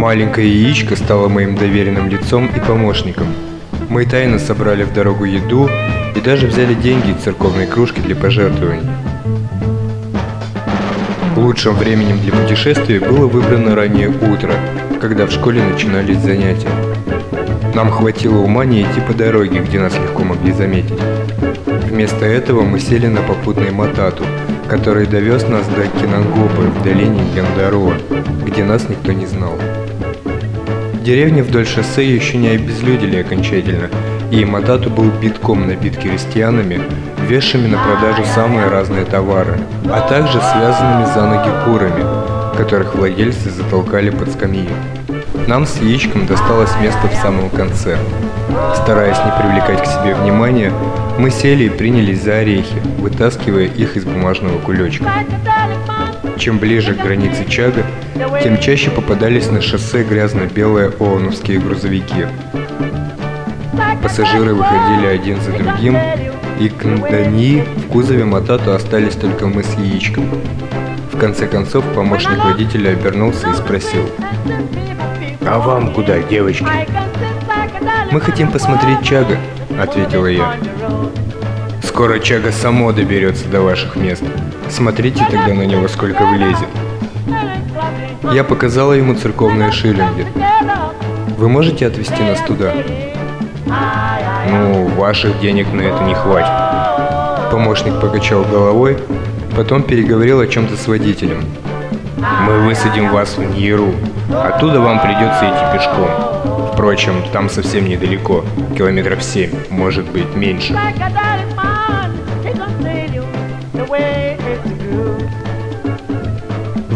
Маленькое яичко стало моим доверенным лицом и помощником. Мы тайно собрали в дорогу еду и даже взяли деньги из церковной кружки для пожертвований. Лучшим временем для путешествия было выбрано раннее утро, когда в школе начинались занятия. Нам хватило ума не идти по дороге, где нас легко могли заметить. Вместо этого мы сели на попутный Матату, который довез нас до Кинангопы в долине Яндарова, где нас никто не знал. Деревни вдоль шоссе еще не обезлюдили окончательно, и Матату был битком набит крестьянами, вешами на продажу самые разные товары, а также связанными за ноги курами, которых владельцы затолкали под скамьи. Нам с яичком досталось место в самом конце. Стараясь не привлекать к себе внимания, мы сели и принялись за орехи, вытаскивая их из бумажного кулечка. Чем ближе к границе Чага, тем чаще попадались на шоссе грязно-белые ООНовские грузовики. Пассажиры выходили один за другим, и к Ндании в кузове Матату остались только мы с яичком. В конце концов помощник водителя обернулся и спросил. «А вам куда, девочки?» «Мы хотим посмотреть Чага», — ответила я. «Скоро Чага само доберется до ваших мест. Смотрите тогда на него, сколько влезет». Я показала ему церковные шиллинги. «Вы можете отвезти нас туда?» «Ну, ваших денег на это не хватит». Помощник покачал головой, потом переговорил о чем-то с водителем. Мы высадим вас в Ньеру. Оттуда вам придется идти пешком. Впрочем, там совсем недалеко. Километров семь, может быть, меньше.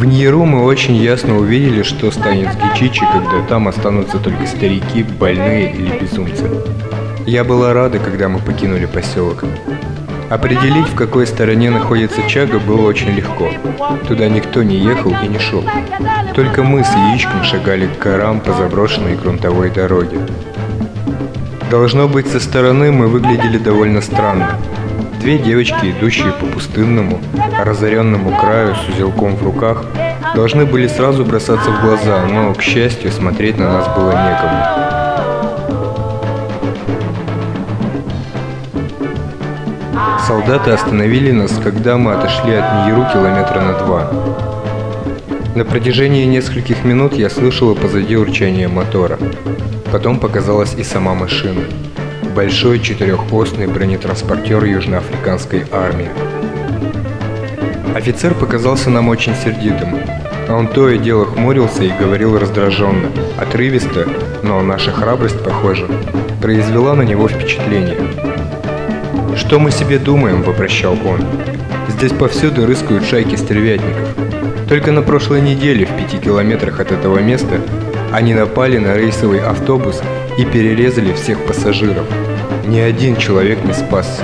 В Ньеру мы очень ясно увидели, что станет с Гичичи, когда там останутся только старики, больные или безумцы. Я была рада, когда мы покинули поселок. Определить, в какой стороне находится Чага, было очень легко. Туда никто не ехал и не шел. Только мы с яичком шагали к горам по заброшенной грунтовой дороге. Должно быть, со стороны мы выглядели довольно странно. Две девочки, идущие по пустынному, разоренному краю с узелком в руках, должны были сразу бросаться в глаза, но, к счастью, смотреть на нас было некому. Солдаты остановили нас, когда мы отошли от Ньеру километра на два. На протяжении нескольких минут я слышала позади урчание мотора. Потом показалась и сама машина. Большой четырехосный бронетранспортер южноафриканской армии. Офицер показался нам очень сердитым. Он то и дело хмурился и говорил раздраженно, отрывисто, но наша храбрость, похоже, произвела на него впечатление. «Что мы себе думаем?» – вопрощал он. «Здесь повсюду рыскают шайки стервятников. Только на прошлой неделе в пяти километрах от этого места они напали на рейсовый автобус и перерезали всех пассажиров. Ни один человек не спасся.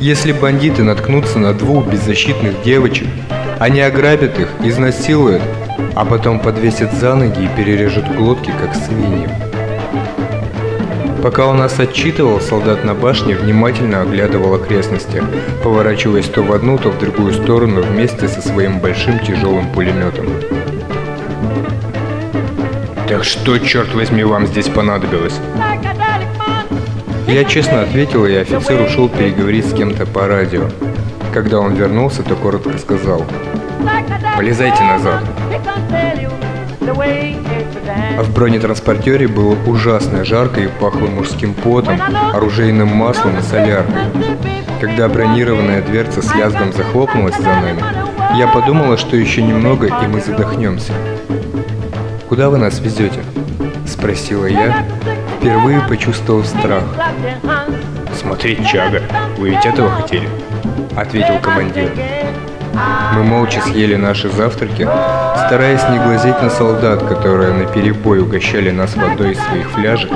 Если бандиты наткнутся на двух беззащитных девочек, они ограбят их, изнасилуют, а потом подвесят за ноги и перережут глотки, как свиньям. Пока он нас отчитывал, солдат на башне внимательно оглядывал окрестности, поворачиваясь то в одну, то в другую сторону вместе со своим большим тяжелым пулеметом. «Так что, черт возьми, вам здесь понадобилось?» Я честно ответил, и офицер ушел переговорить с кем-то по радио. Когда он вернулся, то коротко сказал «Полезайте назад». А в бронетранспортере было ужасно жарко и пахло мужским потом, оружейным маслом и соляркой. Когда бронированная дверца с лязгом захлопнулась за нами, я подумала, что еще немного и мы задохнемся. «Куда вы нас везете?» – спросила я, впервые почувствовав страх. «Смотреть Чага, вы ведь этого хотели?» – ответил командир. Мы молча съели наши завтраки, стараясь не глазеть на солдат, которые на перебой угощали нас водой из своих фляжек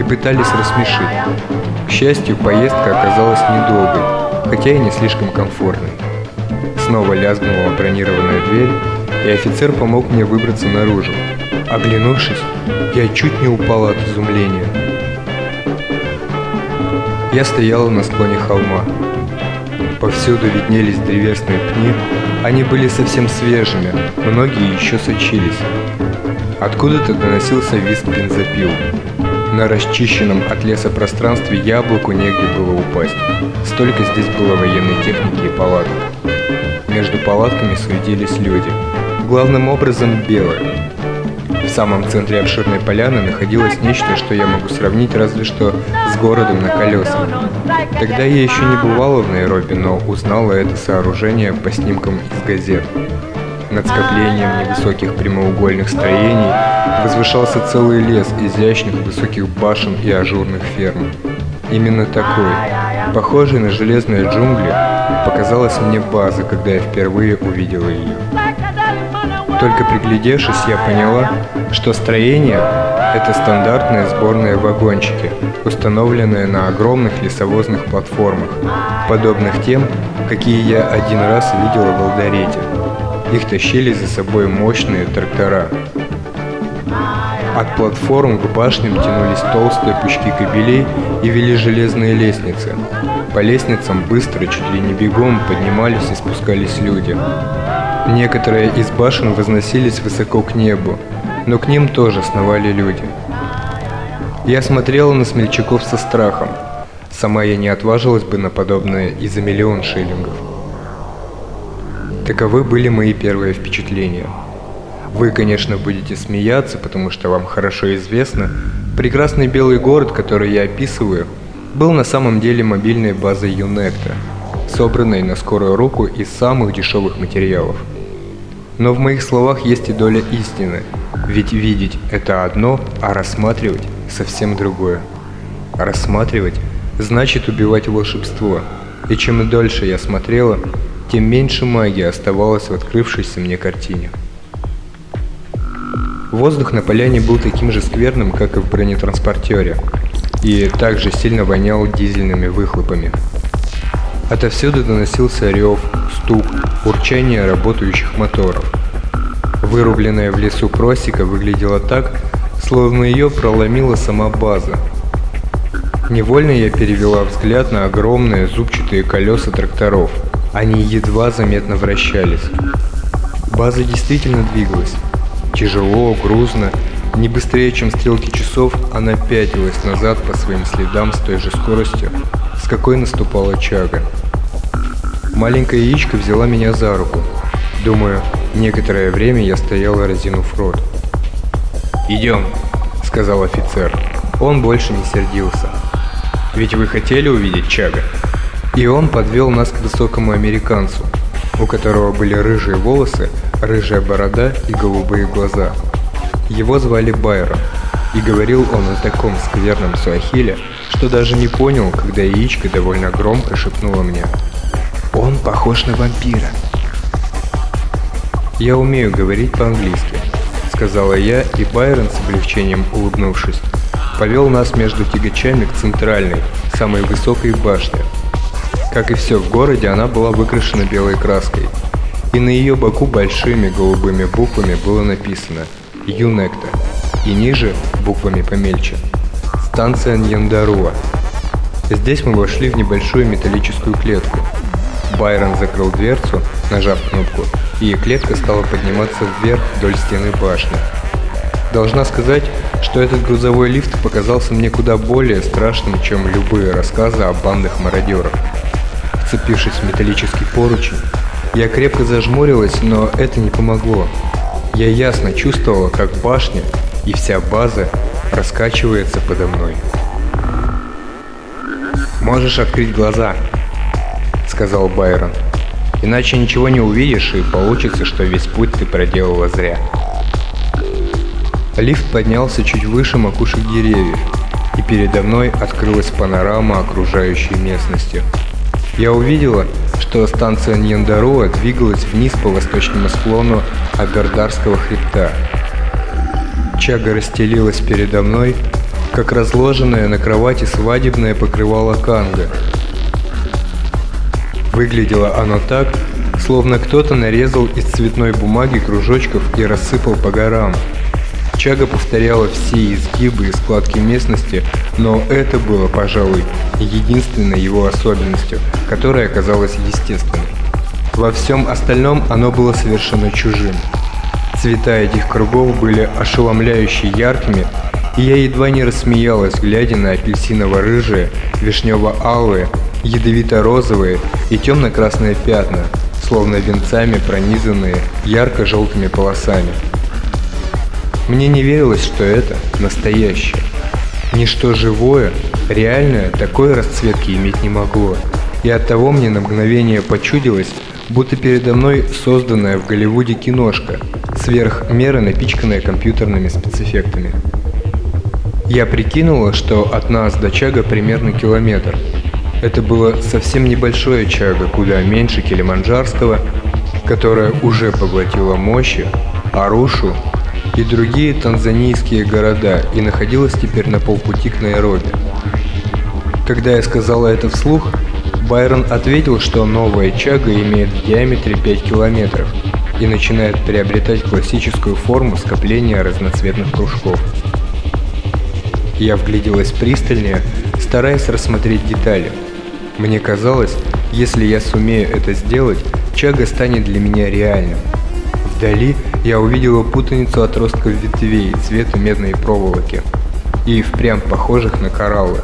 и пытались рассмешить. К счастью, поездка оказалась недолгой, хотя и не слишком комфортной. Снова лязгнула бронированная дверь, и офицер помог мне выбраться наружу. Оглянувшись, я чуть не упала от изумления. Я стояла на склоне холма. Повсюду виднелись древесные пни, они были совсем свежими, многие еще сочились. Откуда-то доносился визг бензопил. На расчищенном от леса пространстве яблоку негде было упасть. Столько здесь было военной техники и палаток. Между палатками суетились люди. Главным образом белые. Самом центре обширной поляны находилось нечто, что я могу сравнить разве что с городом на колесах. Тогда я еще не бывала в Найроби, но узнала это сооружение по снимкам из газет. Над скоплением невысоких прямоугольных строений возвышался целый лес изящных высоких башен и ажурных ферм. Именно такой, похожий на железные джунгли, показалась мне база, когда я впервые увидела ее. Только приглядевшись, я поняла, что строение – это стандартные сборные вагончики, установленные на огромных лесовозных платформах, подобных тем, какие я один раз видела в Алдарете. Их тащили за собой мощные трактора. От платформ к башням тянулись толстые пучки кабелей и вели железные лестницы. По лестницам быстро, чуть ли не бегом, поднимались и спускались люди. Некоторые из башен возносились высоко к небу, но к ним тоже сновали люди. Я смотрела на смельчаков со страхом. Сама я не отважилась бы на подобное и за миллион шиллингов. Таковы были мои первые впечатления. Вы, конечно, будете смеяться, потому что вам хорошо известно, прекрасный белый город, который я описываю, был на самом деле мобильной базой Юнекта, собранной на скорую руку из самых дешевых материалов. Но в моих словах есть и доля истины, ведь видеть – это одно, а рассматривать – совсем другое. рассматривать – значит убивать волшебство, и чем дольше я смотрела – тем меньше магии оставалось в открывшейся мне картине. Воздух на поляне был таким же скверным, как и в бронетранспортере, и также сильно вонял дизельными выхлопами. Отовсюду доносился рев, стук, урчание работающих моторов. Вырубленная в лесу просека выглядела так, словно ее проломила сама база. Невольно я перевела взгляд на огромные зубчатые колеса тракторов – они едва заметно вращались. База действительно двигалась. Тяжело, грузно, не быстрее, чем стрелки часов, она пятилась назад по своим следам с той же скоростью, с какой наступала чага. Маленькая яичко взяла меня за руку. Думаю, некоторое время я стояла разинув рот. «Идем», — сказал офицер. Он больше не сердился. «Ведь вы хотели увидеть Чага?» И он подвел нас к высокому американцу, у которого были рыжие волосы, рыжая борода и голубые глаза. Его звали Байрон, и говорил он на таком скверном суахиле, что даже не понял, когда яичко довольно громко шепнула мне. «Он похож на вампира». «Я умею говорить по-английски», — сказала я, и Байрон, с облегчением улыбнувшись, повел нас между тягачами к центральной, самой высокой башне, как и все в городе, она была выкрашена белой краской, и на ее боку большими голубыми буквами было написано «Юнекта» и ниже, буквами помельче, «Станция Ньяндаруа». Здесь мы вошли в небольшую металлическую клетку. Байрон закрыл дверцу, нажав кнопку, и клетка стала подниматься вверх вдоль стены башни. Должна сказать, что этот грузовой лифт показался мне куда более страшным, чем любые рассказы о бандах мародеров вцепившись в металлический поручень. Я крепко зажмурилась, но это не помогло. Я ясно чувствовала, как башня и вся база раскачивается подо мной. «Можешь открыть глаза», — сказал Байрон. «Иначе ничего не увидишь, и получится, что весь путь ты проделала зря». Лифт поднялся чуть выше макушек деревьев, и передо мной открылась панорама окружающей местности — я увидела, что станция Ньяндаруа двигалась вниз по восточному склону Абердарского хребта. Чага расстелилась передо мной, как разложенное на кровати свадебное покрывало канга. Выглядело оно так, словно кто-то нарезал из цветной бумаги кружочков и рассыпал по горам. Чага повторяла все изгибы и складки местности, но это было, пожалуй, единственной его особенностью, которая оказалась естественной. Во всем остальном оно было совершенно чужим. Цвета этих кругов были ошеломляюще яркими, и я едва не рассмеялась, глядя на апельсиново-рыжие, вишнево-алые, ядовито-розовые и темно-красные пятна, словно венцами пронизанные ярко-желтыми полосами. Мне не верилось, что это настоящее. Ничто живое, реальное такой расцветки иметь не могло, и оттого мне на мгновение почудилось, будто передо мной созданная в Голливуде киношка, сверх меры напичканная компьютерными спецэффектами. Я прикинула, что от нас до Чага примерно километр. Это было совсем небольшое Чага, куда меньше Килиманджарского, которое уже поглотило Мощи, Арушу и другие танзанийские города и находилось теперь на полпути к Найроби. Когда я сказала это вслух, Байрон ответил, что новая чага имеет в диаметре 5 километров и начинает приобретать классическую форму скопления разноцветных кружков. Я вгляделась пристальнее, стараясь рассмотреть детали. Мне казалось, если я сумею это сделать, чага станет для меня реальным. Вдали я увидела путаницу отростков ветвей цвета медной проволоки и впрямь похожих на кораллы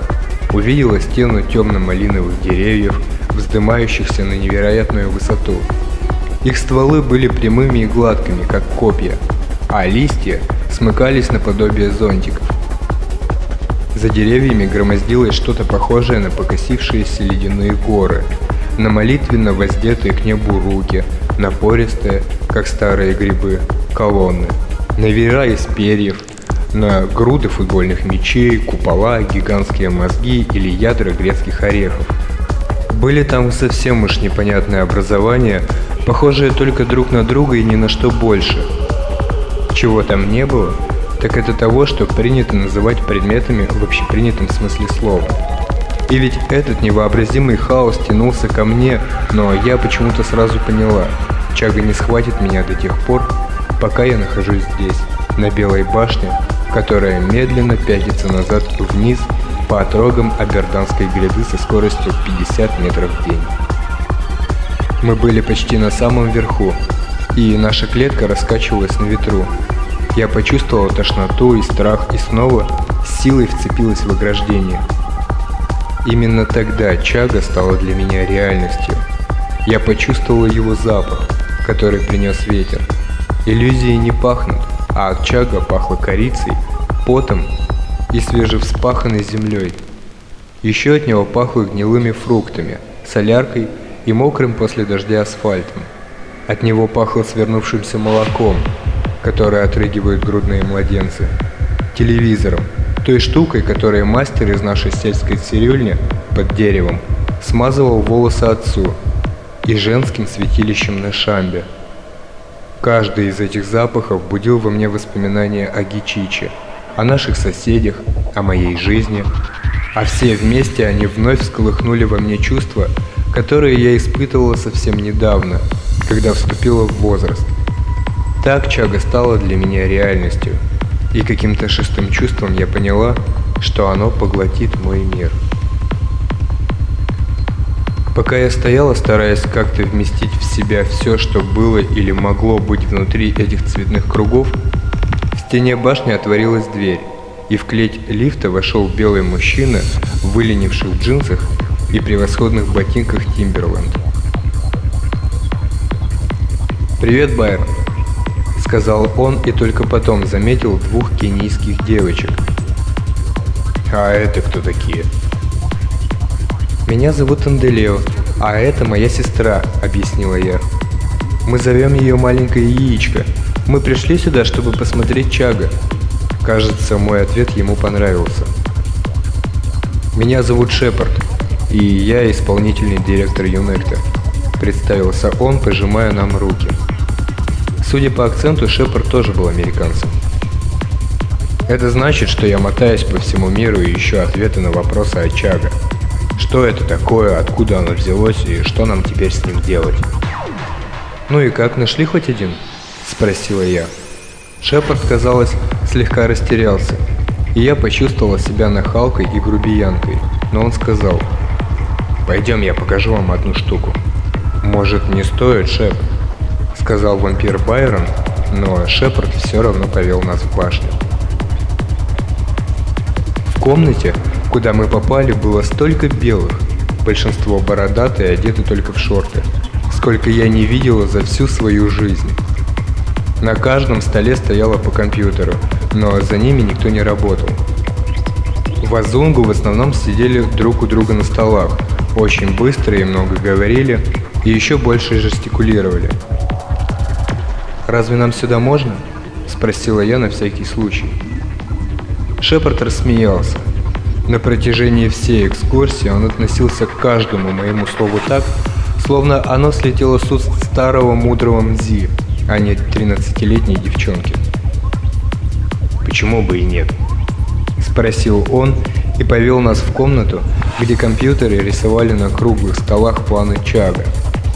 увидела стену темно-малиновых деревьев, вздымающихся на невероятную высоту. Их стволы были прямыми и гладкими, как копья, а листья смыкались наподобие зонтиков. За деревьями громоздилось что-то похожее на покосившиеся ледяные горы, на молитвенно воздетые к небу руки, напористые, как старые грибы, колонны, на веера из перьев, на груды футбольных мячей, купола, гигантские мозги или ядра грецких орехов. Были там совсем уж непонятные образования, похожие только друг на друга и ни на что больше. Чего там не было, так это того, что принято называть предметами в общепринятом смысле слова. И ведь этот невообразимый хаос тянулся ко мне, но я почему-то сразу поняла, Чага не схватит меня до тех пор, пока я нахожусь здесь, на Белой башне, которая медленно пятится назад вниз по отрогам Аберданской гряды со скоростью 50 метров в день. Мы были почти на самом верху, и наша клетка раскачивалась на ветру. Я почувствовал тошноту и страх и снова силой вцепилась в ограждение. Именно тогда Чага стала для меня реальностью. Я почувствовал его запах, который принес ветер. Иллюзии не пахнут, а от чага пахло корицей, потом и свежевспаханной землей. Еще от него пахло гнилыми фруктами, соляркой и мокрым после дождя асфальтом. От него пахло свернувшимся молоком, которое отрыгивают грудные младенцы, телевизором, той штукой, которой мастер из нашей сельской цирюльни под деревом смазывал волосы отцу, и женским святилищем на Шамбе – Каждый из этих запахов будил во мне воспоминания о Гичиче, о наших соседях, о моей жизни, а все вместе они вновь всколыхнули во мне чувства, которые я испытывала совсем недавно, когда вступила в возраст. Так Чага стала для меня реальностью, и каким-то шестым чувством я поняла, что оно поглотит мой мир. Пока я стояла, стараясь как-то вместить в себя все, что было или могло быть внутри этих цветных кругов, в стене башни отворилась дверь, и в клеть лифта вошел белый мужчина в джинсах и превосходных ботинках Тимберленд. «Привет, Байер», — сказал он и только потом заметил двух кенийских девочек. «А это кто такие?» «Меня зовут Анделео, а это моя сестра», — объяснила я. «Мы зовем ее маленькое яичко. Мы пришли сюда, чтобы посмотреть Чага». Кажется, мой ответ ему понравился. «Меня зовут Шепард, и я исполнительный директор Юнекта», — представился он, пожимая нам руки. Судя по акценту, Шепард тоже был американцем. Это значит, что я мотаюсь по всему миру и ищу ответы на вопросы о Чага. Что это такое, откуда оно взялось и что нам теперь с ним делать? «Ну и как, нашли хоть один?» – спросила я. Шепард, казалось, слегка растерялся, и я почувствовала себя нахалкой и грубиянкой, но он сказал, «Пойдем, я покажу вам одну штуку». «Может, не стоит, Шеп?» – сказал вампир Байрон, но Шепард все равно повел нас в башню. В комнате, куда мы попали, было столько белых, большинство бородатые, одеты только в шорты, сколько я не видела за всю свою жизнь. На каждом столе стояло по компьютеру, но за ними никто не работал. В Азунгу в основном сидели друг у друга на столах, очень быстро и много говорили, и еще больше жестикулировали. «Разве нам сюда можно?» – спросила я на всякий случай. Шепард рассмеялся. На протяжении всей экскурсии он относился к каждому моему слову так, словно оно слетело с уст старого мудрого Мзи, а не 13-летней девчонки. «Почему бы и нет?» Спросил он и повел нас в комнату, где компьютеры рисовали на круглых столах планы Чага.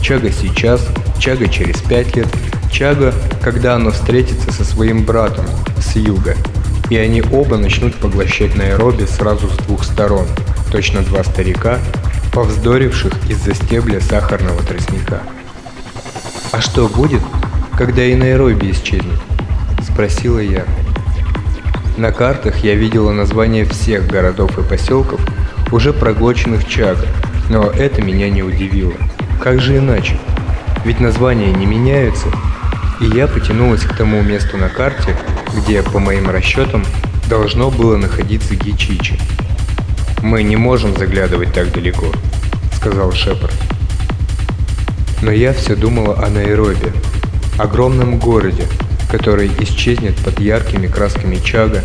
Чага сейчас, Чага через пять лет, Чага, когда оно встретится со своим братом с юга. И они оба начнут поглощать Найроби сразу с двух сторон, точно два старика, повздоривших из-за стебля сахарного тростника. «А что будет, когда и Найроби исчезнет?» – спросила я. На картах я видела названия всех городов и поселков, уже проглоченных Чага, но это меня не удивило. Как же иначе? Ведь названия не меняются. И я потянулась к тому месту на карте, где, по моим расчетам, должно было находиться Гичичи. «Мы не можем заглядывать так далеко», — сказал Шепард. Но я все думала о Найроби, огромном городе, который исчезнет под яркими красками чага,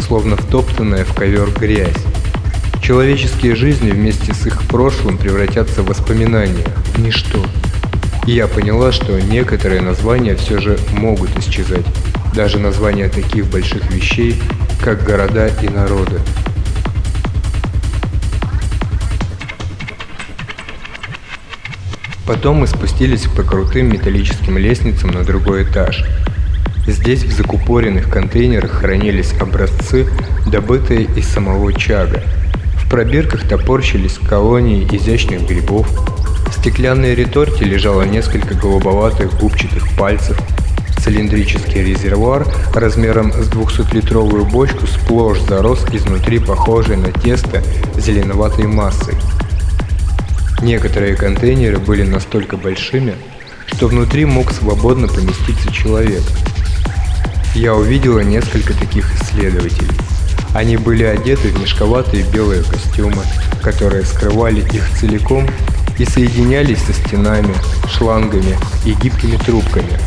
словно втоптанная в ковер грязь. Человеческие жизни вместе с их прошлым превратятся в воспоминания, в ничто. И я поняла, что некоторые названия все же могут исчезать, даже названия таких больших вещей, как города и народы. Потом мы спустились по крутым металлическим лестницам на другой этаж – Здесь в закупоренных контейнерах хранились образцы, добытые из самого чага. В пробирках топорщились колонии изящных грибов. В стеклянной реторте лежало несколько голубоватых губчатых пальцев. Цилиндрический резервуар размером с 200-литровую бочку сплошь зарос изнутри похожей на тесто зеленоватой массой. Некоторые контейнеры были настолько большими, что внутри мог свободно поместиться человек – я увидела несколько таких исследователей. Они были одеты в мешковатые белые костюмы, которые скрывали их целиком и соединялись со стенами, шлангами и гибкими трубками.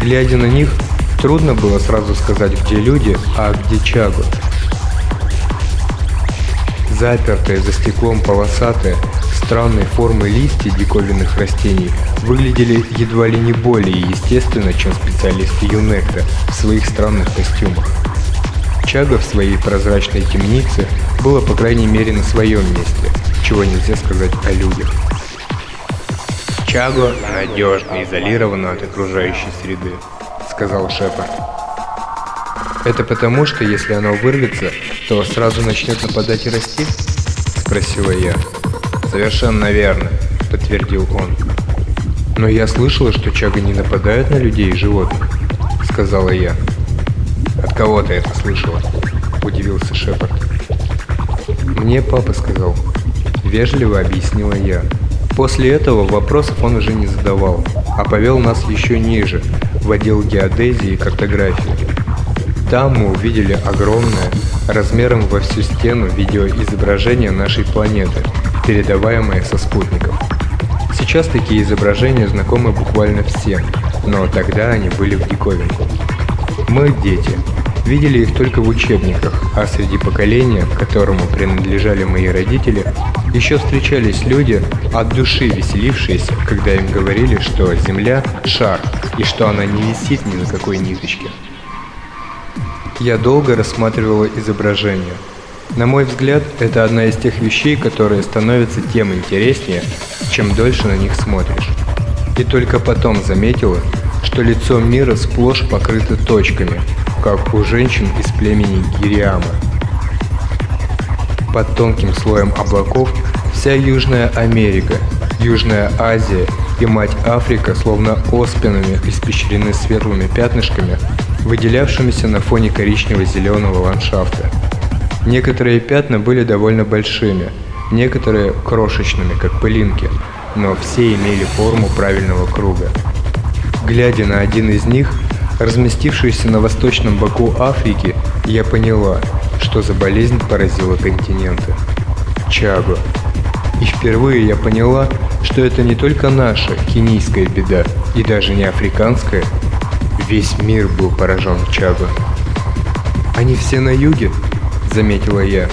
Глядя на них, трудно было сразу сказать, где люди, а где чагу. Запертые за стеклом полосатые, странной формы листья диковинных растений выглядели едва ли не более естественно, чем специалисты ЮНЕКТа в своих странных костюмах. Чага в своей прозрачной темнице было по крайней мере на своем месте, чего нельзя сказать о людях. «Чаго надежно изолировано от окружающей среды», — сказал Шепард. «Это потому, что если оно вырвется, то сразу начнет нападать и расти?» — спросила я. «Совершенно верно», — подтвердил он. «Но я слышала, что чага не нападают на людей и животных», — сказала я. «От кого ты это слышала?» — удивился Шепард. «Мне папа сказал», — вежливо объяснила я. После этого вопросов он уже не задавал, а повел нас еще ниже, в отдел геодезии и картографии. Там мы увидели огромное, размером во всю стену видеоизображение нашей планеты — передаваемые со спутников. Сейчас такие изображения знакомы буквально всем, но тогда они были в диковинку. Мы, дети, видели их только в учебниках, а среди поколения, которому принадлежали мои родители, еще встречались люди, от души веселившиеся, когда им говорили, что Земля – шар, и что она не висит ни на какой ниточке. Я долго рассматривала изображение – на мой взгляд, это одна из тех вещей, которые становятся тем интереснее, чем дольше на них смотришь. И только потом заметила, что лицо мира сплошь покрыто точками, как у женщин из племени Гириама. Под тонким слоем облаков вся Южная Америка, Южная Азия и мать Африка словно оспинами испещрены светлыми пятнышками, выделявшимися на фоне коричнево-зеленого ландшафта. Некоторые пятна были довольно большими, некоторые крошечными, как пылинки, но все имели форму правильного круга. Глядя на один из них, разместившийся на восточном боку Африки, я поняла, что за болезнь поразила континенты. Чаго. И впервые я поняла, что это не только наша кенийская беда, и даже не африканская. Весь мир был поражен Чаго. «Они все на юге», — заметила я.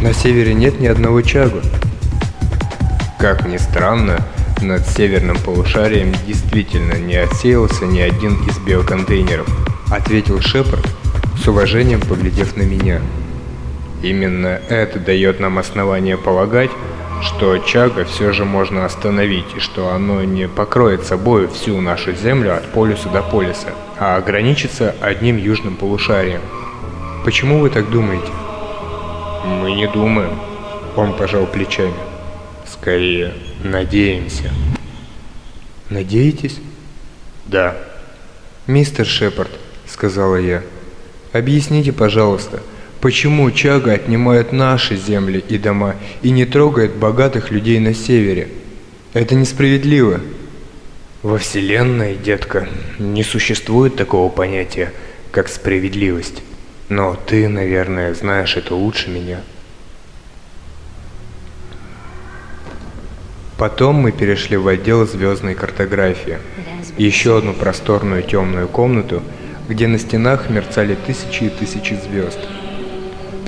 «На севере нет ни одного Чаго». Как ни странно, над северным полушарием действительно не отсеялся ни один из биоконтейнеров, ответил Шепард, с уважением поглядев на меня. Именно это дает нам основание полагать, что Чага все же можно остановить, и что оно не покроет собой всю нашу Землю от полюса до полюса, а ограничится одним южным полушарием. Почему вы так думаете? Мы не думаем. Он пожал плечами. Скорее, надеемся. Надеетесь? Да. Мистер Шепард, сказала я, объясните, пожалуйста, почему Чага отнимает наши земли и дома и не трогает богатых людей на севере? Это несправедливо. Во Вселенной, детка, не существует такого понятия, как справедливость. Но ты, наверное, знаешь это лучше меня. Потом мы перешли в отдел звездной картографии. Еще одну просторную темную комнату, где на стенах мерцали тысячи и тысячи звезд.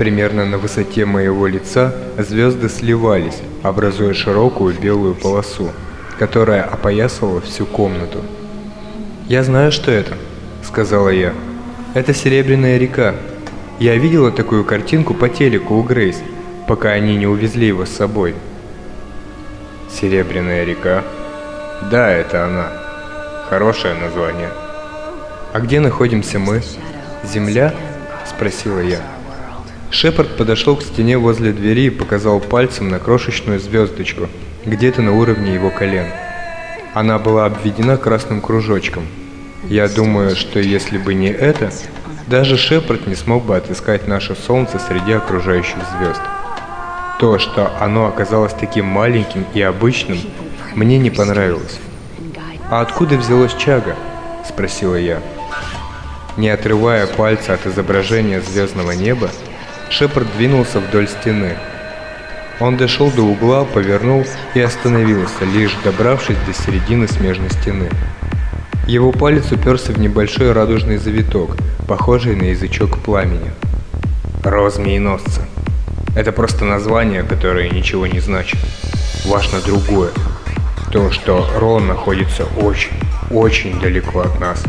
Примерно на высоте моего лица звезды сливались, образуя широкую белую полосу, которая опоясывала всю комнату. «Я знаю, что это», — сказала я. «Это Серебряная река. Я видела такую картинку по телеку у Грейс, пока они не увезли его с собой». Серебряная река. Да, это она. Хорошее название. А где находимся мы? Земля? Спросила я. Шепард подошел к стене возле двери и показал пальцем на крошечную звездочку, где-то на уровне его колен. Она была обведена красным кружочком. Я думаю, что если бы не это, даже Шепард не смог бы отыскать наше Солнце среди окружающих звезд. То, что оно оказалось таким маленьким и обычным, мне не понравилось. «А откуда взялось чага?» – спросила я. Не отрывая пальца от изображения звездного неба, Шепард двинулся вдоль стены. Он дошел до угла, повернул и остановился, лишь добравшись до середины смежной стены. Его палец уперся в небольшой радужный завиток, похожий на язычок пламени. «Роз змееносца», это просто название, которое ничего не значит. Важно другое. То, что Рон находится очень, очень далеко от нас.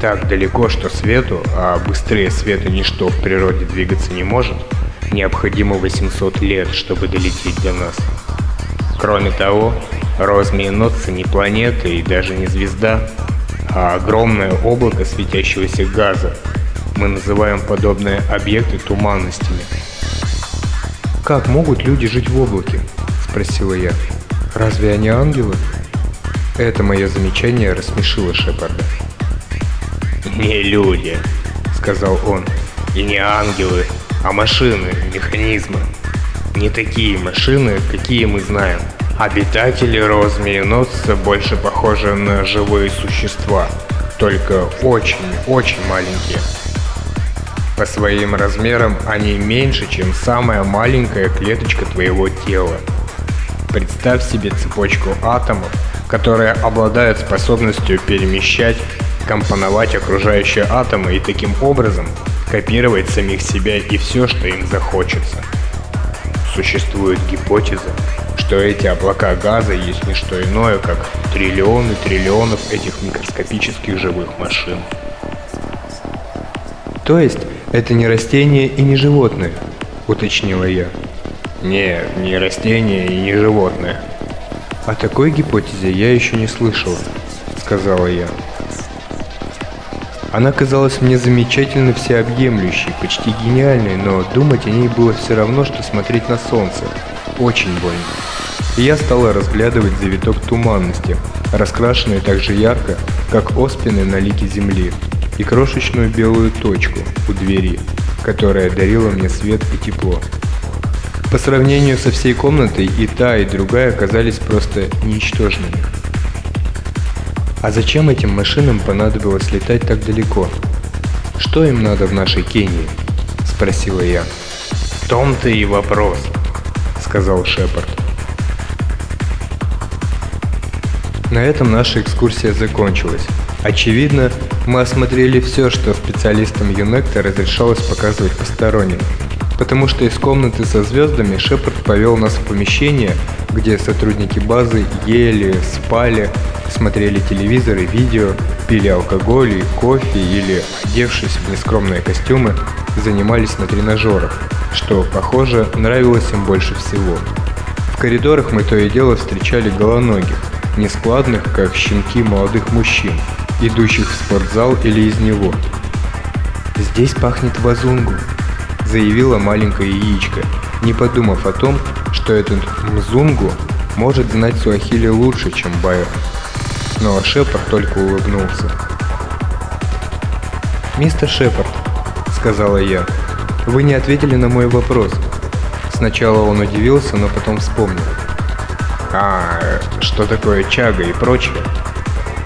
Так далеко, что свету, а быстрее света ничто в природе двигаться не может, необходимо 800 лет, чтобы долететь до нас. Кроме того, Розмееносцы не планета и даже не звезда, а огромное облако светящегося газа. Мы называем подобные объекты туманностями – «Как могут люди жить в облаке?» – спросила я. «Разве они ангелы?» Это мое замечание рассмешило Шепарда. «Не люди», – сказал он, – «и не ангелы, а машины, механизмы. Не такие машины, какие мы знаем. Обитатели розмееносца больше похожи на живые существа, только очень-очень маленькие. По своим размерам они меньше, чем самая маленькая клеточка твоего тела. Представь себе цепочку атомов, которые обладают способностью перемещать, компоновать окружающие атомы и таким образом копировать самих себя и все, что им захочется. Существует гипотеза, что эти облака газа есть не что иное, как триллионы триллионов этих микроскопических живых машин. То есть это не растение и не животное, уточнила я. Нет, не растение и не животное. О такой гипотезе я еще не слышала, сказала я. Она казалась мне замечательно всеобъемлющей, почти гениальной, но думать о ней было все равно, что смотреть на солнце. Очень больно. И я стала разглядывать завиток туманности, раскрашенный так же ярко, как оспины на лике земли, и крошечную белую точку у двери, которая дарила мне свет и тепло. По сравнению со всей комнатой и та, и другая оказались просто ничтожными. А зачем этим машинам понадобилось летать так далеко? Что им надо в нашей Кении? Спросила я. В том-то и вопрос, сказал Шепард. На этом наша экскурсия закончилась. Очевидно, мы осмотрели все, что специалистам Юнекта разрешалось показывать посторонним. Потому что из комнаты со звездами Шепард повел нас в помещение, где сотрудники базы ели, спали, смотрели телевизор и видео, пили алкоголь и кофе или, одевшись в нескромные костюмы, занимались на тренажерах, что, похоже, нравилось им больше всего. В коридорах мы то и дело встречали голоногих, нескладных, как щенки молодых мужчин, идущих в спортзал или из него. «Здесь пахнет вазунгу», – заявила маленькая яичко, не подумав о том, что этот мзунгу может знать суахили лучше, чем Байер но Шепард только улыбнулся. «Мистер Шепард», — сказала я, — «вы не ответили на мой вопрос». Сначала он удивился, но потом вспомнил. «А, что такое чага и прочее?»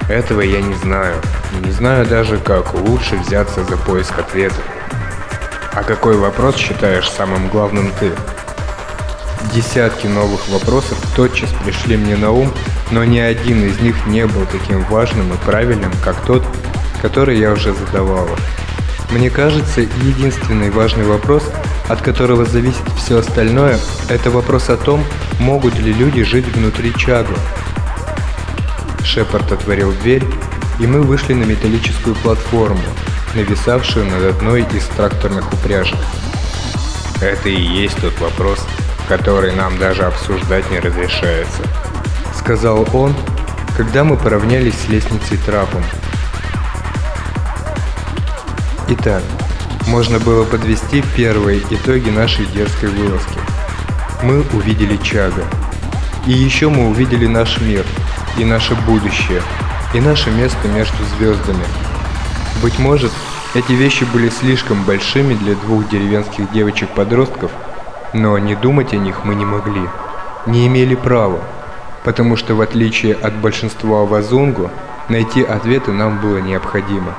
«Этого я не знаю. Не знаю даже, как лучше взяться за поиск ответа. А какой вопрос считаешь самым главным ты?» Десятки новых вопросов тотчас пришли мне на ум, но ни один из них не был таким важным и правильным, как тот, который я уже задавала. Мне кажется, единственный важный вопрос, от которого зависит все остальное, это вопрос о том, могут ли люди жить внутри Чагу. Шепард отворил дверь, и мы вышли на металлическую платформу, нависавшую над одной из тракторных упряжек. Это и есть тот вопрос, который нам даже обсуждать не разрешается сказал он, когда мы поравнялись с лестницей трапом. Итак, можно было подвести первые итоги нашей дерзкой вылазки. Мы увидели Чага. И еще мы увидели наш мир, и наше будущее, и наше место между звездами. Быть может, эти вещи были слишком большими для двух деревенских девочек-подростков, но не думать о них мы не могли, не имели права потому что в отличие от большинства вазунгу, найти ответы нам было необходимо.